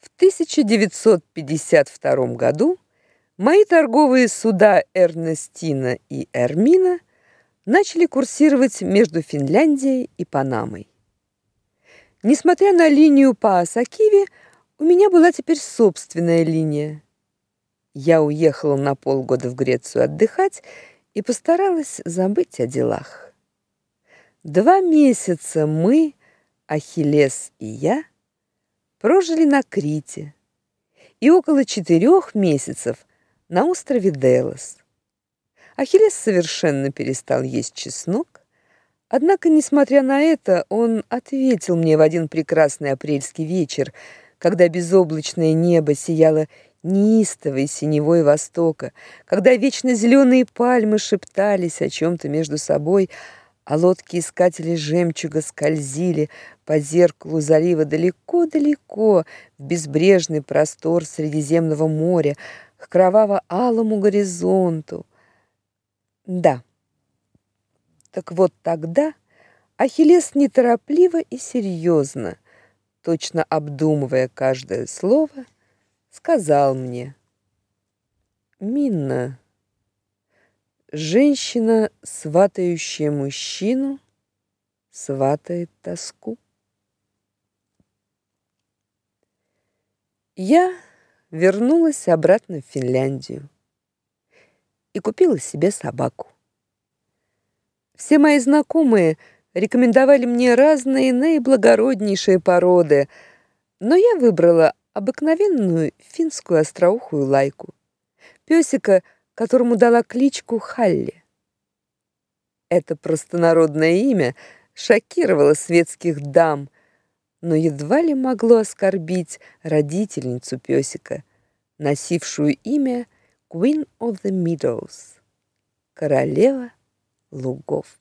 В 1952 году мои торговые суда Эрнестина и Эрмина начали курсировать между Финляндией и Панамой. Несмотря на линию по Асакиве, у меня была теперь собственная линия. Я уехала на полгода в Грецию отдыхать и постаралась забыть о делах. Два месяца мы, Ахиллес и я, прожили на Крите и около четырех месяцев на острове Делос. Ахиллес совершенно перестал есть чеснок, однако, несмотря на это, он ответил мне в один прекрасный апрельский вечер, когда безоблачное небо сияло неистовой синевой востока, когда вечно зеленые пальмы шептались о чем то между собой, а лодки искателей жемчуга скользили по зеркалу залива далеко-далеко в безбрежный простор Средиземного моря, к кроваво-алому горизонту. Да. Так вот тогда Ахиллес неторопливо и серьезно, точно обдумывая каждое слово, сказал мне: "Минна, Женщина, сватающая мужчину, сватает тоску. Я вернулась обратно в Финляндию и купила себе собаку. Все мои знакомые рекомендовали мне разные наиблагороднейшие породы, но я выбрала обыкновенную финскую остроухую лайку. Пёсика – которому дала кличку Халли. Это простонародное имя шокировало светских дам, но едва ли могло оскорбить родительницу песика, носившую имя Queen of the Meadows, королева лугов.